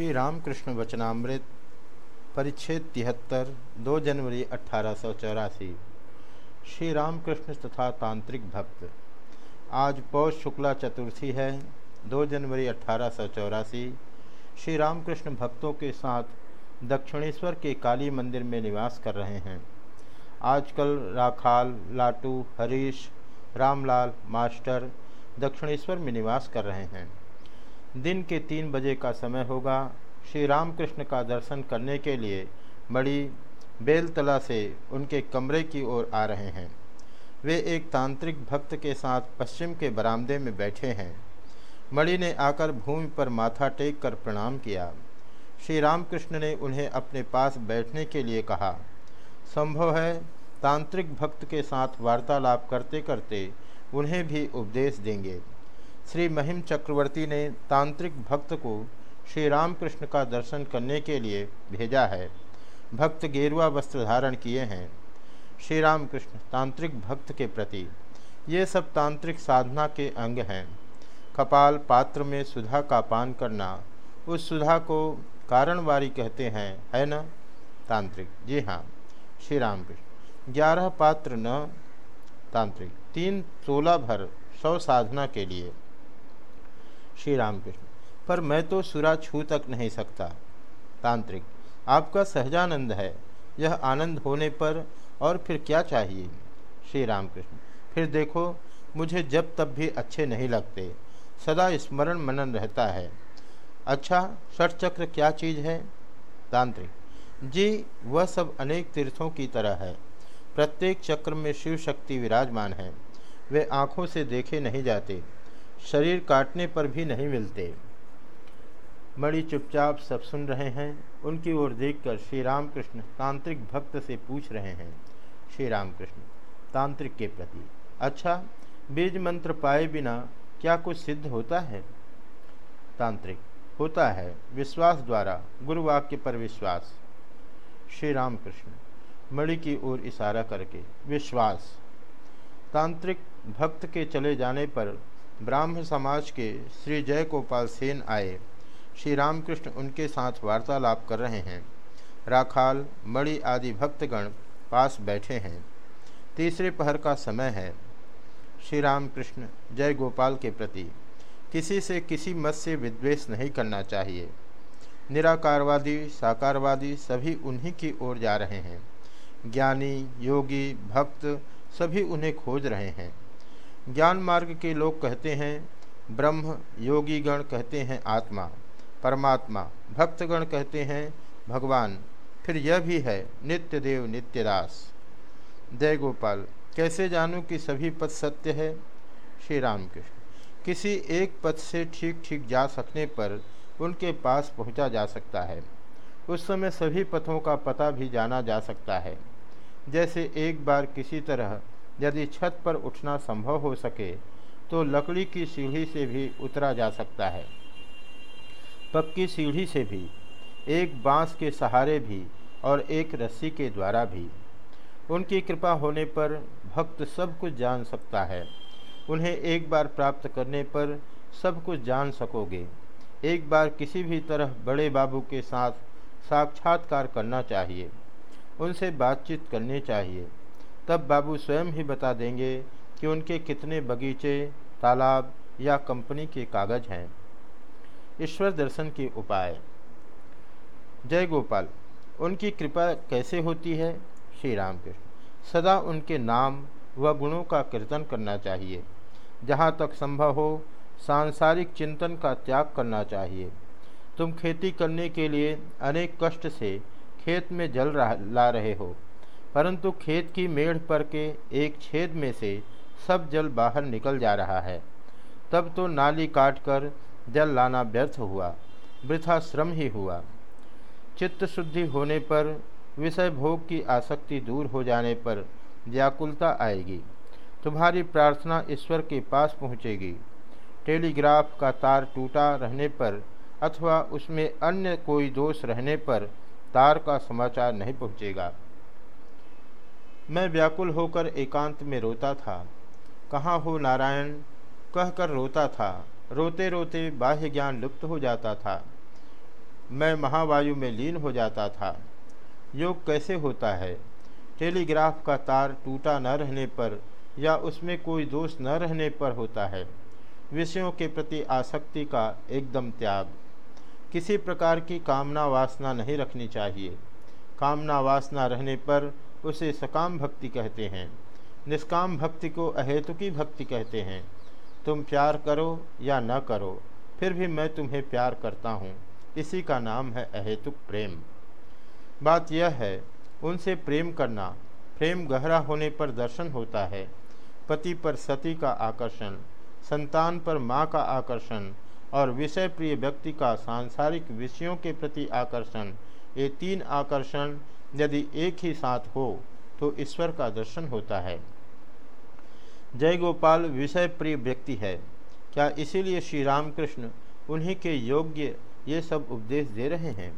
श्री रामकृष्ण वचनामृत, परिच्छेद तिहत्तर, दो जनवरी अट्ठारह श्री रामकृष्ण तथा तांत्रिक भक्त, आज पौष शुक्ला चतुर्थी है, दो जनवरी अट्ठारह श्री रामकृष्ण भक्तों के साथ दक्षिणेश्वर के काली मंदिर में निवास कर रहे हैं। आजकल राखाल, लाटू, हरीश, रामलाल, मास्टर दक्षिणेश्वर में निवास कर रहे हैं। दिन के तीन बजे का समय होगा। श्री रामकृष्ण का दर्शन करने के लिए बड़ी बेलतला से उनके कमरे की ओर आ रहे हैं। वे एक तांत्रिक भक्त के साथ पश्चिम के बरामदे में बैठे हैं। मणि ने आकर भूमि पर माथा टेक कर प्रणाम किया। श्री रामकृष्ण ने उन्हें अपने पास बैठने के लिए कहा, संभव है तांत्रिक भक्त के साथ वार्तालाप करते करते उन्हें भी उपदेश देंगे। श्री महिम चक्रवर्ती ने तांत्रिक भक्त को श्री रामकृष्ण का दर्शन करने के लिए भेजा है। भक्त गेरुआ वस्त्र धारण किए हैं। श्री रामकृष्ण तांत्रिक भक्त के प्रति ये सब तांत्रिक साधना के अंग हैं। कपाल पात्र में सुधा का पान करना, उस सुधा को कारणवारी कहते हैं, है न? तांत्रिक। जी हाँ श्री रामकृष्ण। ग्यारह पात्र न, तांत्रिक। तीन सोलह भर सौ साधना के लिए। श्री रामकृष्ण पर मैं तो सुरा छू तक नहीं सकता। तांत्रिक, आपका सहजानंद है, यह आनंद होने पर और फिर क्या चाहिए? श्री रामकृष्ण फिर देखो, मुझे जब तब भी अच्छे नहीं लगते, सदा स्मरण मनन रहता है। अच्छा षटचक्र क्या चीज़ है? तांत्रिक, जी, वह सब अनेक तीर्थों की तरह है। प्रत्येक चक्र में शिव शक्ति विराजमान है, वे आँखों से देखे नहीं जाते। शरीर काटने पर भी नहीं मिलते। मणि चुपचाप सब सुन रहे हैं। उनकी ओर देखकर श्री रामकृष्ण तांत्रिक भक्त से पूछ रहे हैं श्री रामकृष्ण तांत्रिक के प्रति अच्छा बीज मंत्र पाए बिना क्या कुछ सिद्ध होता है? तांत्रिक, होता है, विश्वास द्वारा, गुरुवाक्य पर विश्वास। श्री रामकृष्ण मणि की ओर इशारा करके, विश्वास। तांत्रिक भक्त के चले जाने पर ब्राह्म समाज के श्री जय गोपाल सेन आए। श्री रामकृष्ण उनके साथ वार्तालाप कर रहे हैं। राखाल, मणि आदि भक्तगण पास बैठे हैं। तीसरे पहर का समय है। श्री रामकृष्ण जय गोपाल के प्रति, किसी से किसी मत से विद्वेष नहीं करना चाहिए। निराकारवादी, साकारवादी सभी उन्हीं की ओर जा रहे हैं। ज्ञानी, योगी, भक्त सभी उन्हें खोज रहे हैं। ज्ञान मार्ग के लोग कहते हैं, ब्रह्म योगी गण कहते हैं आत्मा, परमात्मा, भक्तगण कहते हैं भगवान, फिर यह भी है नित्य देव नित्य नित्यदास। जय गोपाल कैसे जानूं कि सभी पद सत्य है? श्री राम कृष्ण किसी एक पद से ठीक ठीक जा सकने पर उनके पास पहुँचा जा सकता है। उस समय सभी पथों का पता भी जाना जा सकता है। जैसे एक बार किसी तरह यदि छत पर उठना संभव हो सके तो लकड़ी की सीढ़ी से भी उतरा जा सकता है। पक्की सीढ़ी से भी, एक बाँस के सहारे भी और एक रस्सी के द्वारा भी। उनकी कृपा होने पर भक्त सब कुछ जान सकता है। उन्हें एक बार प्राप्त करने पर सब कुछ जान सकोगे। एक बार किसी भी तरह बड़े बाबू के साथ साक्षात्कार करना चाहिए। उनसे बातचीत करनी चाहिए। तब बाबू स्वयं ही बता देंगे कि उनके कितने बगीचे, तालाब या कंपनी के कागज़ हैं। ईश्वर दर्शन के उपाय। जय गोपाल, उनकी कृपा कैसे होती है? श्री राम कृष्ण सदा उनके नाम व गुणों का कीर्तन करना चाहिए। जहाँ तक संभव हो, सांसारिक चिंतन का त्याग करना चाहिए। तुम खेती करने के लिए अनेक कष्ट से खेत में जल ला रहे हो। परंतु खेत की मेढ़ पर के एक छेद में से सब जल बाहर निकल जा रहा है। तब तो नाली काटकर जल लाना व्यर्थ हुआ वृथा श्रम ही हुआ। चित्त शुद्धि होने पर, विषय भोग की आसक्ति दूर हो जाने पर व्याकुलता आएगी। तुम्हारी प्रार्थना ईश्वर के पास पहुँचेगी। टेलीग्राफ का तार टूटा रहने पर अथवा उसमें अन्य कोई दोष रहने पर तार का समाचार नहीं पहुँचेगा। मैं व्याकुल होकर एकांत में रोता था। कहाँ हो नारायण? कहकर रोता था। रोते रोते बाह्य ज्ञान लुप्त हो जाता था। मैं महावायु में लीन हो जाता था। योग कैसे होता है? टेलीग्राफ का तार टूटा न रहने पर या उसमें कोई दोष न रहने पर होता है। विषयों के प्रति आसक्ति का एकदम त्याग। किसी प्रकार की कामना वासना नहीं रखनी चाहिए। कामना वासना रहने पर उसे सकाम भक्ति कहते हैं। निष्काम भक्ति को अहेतुकी भक्ति कहते हैं। तुम प्यार करो या न करो, फिर भी मैं तुम्हें प्यार करता हूँ। इसी का नाम है अहेतुक प्रेम। बात यह है, उनसे प्रेम करना, प्रेम गहरा होने पर दर्शन होता है। पति पर सती का आकर्षण, संतान पर माँ का आकर्षण और विषय प्रिय व्यक्ति का सांसारिक विषयों के प्रति आकर्षण, ये तीन आकर्षण यदि एक ही साथ हो तो ईश्वर का दर्शन होता है। जय गोपाल विषय प्रिय व्यक्ति है। क्या इसीलिए श्री रामकृष्ण उन्हीं के योग्य ये सब उपदेश दे रहे हैं?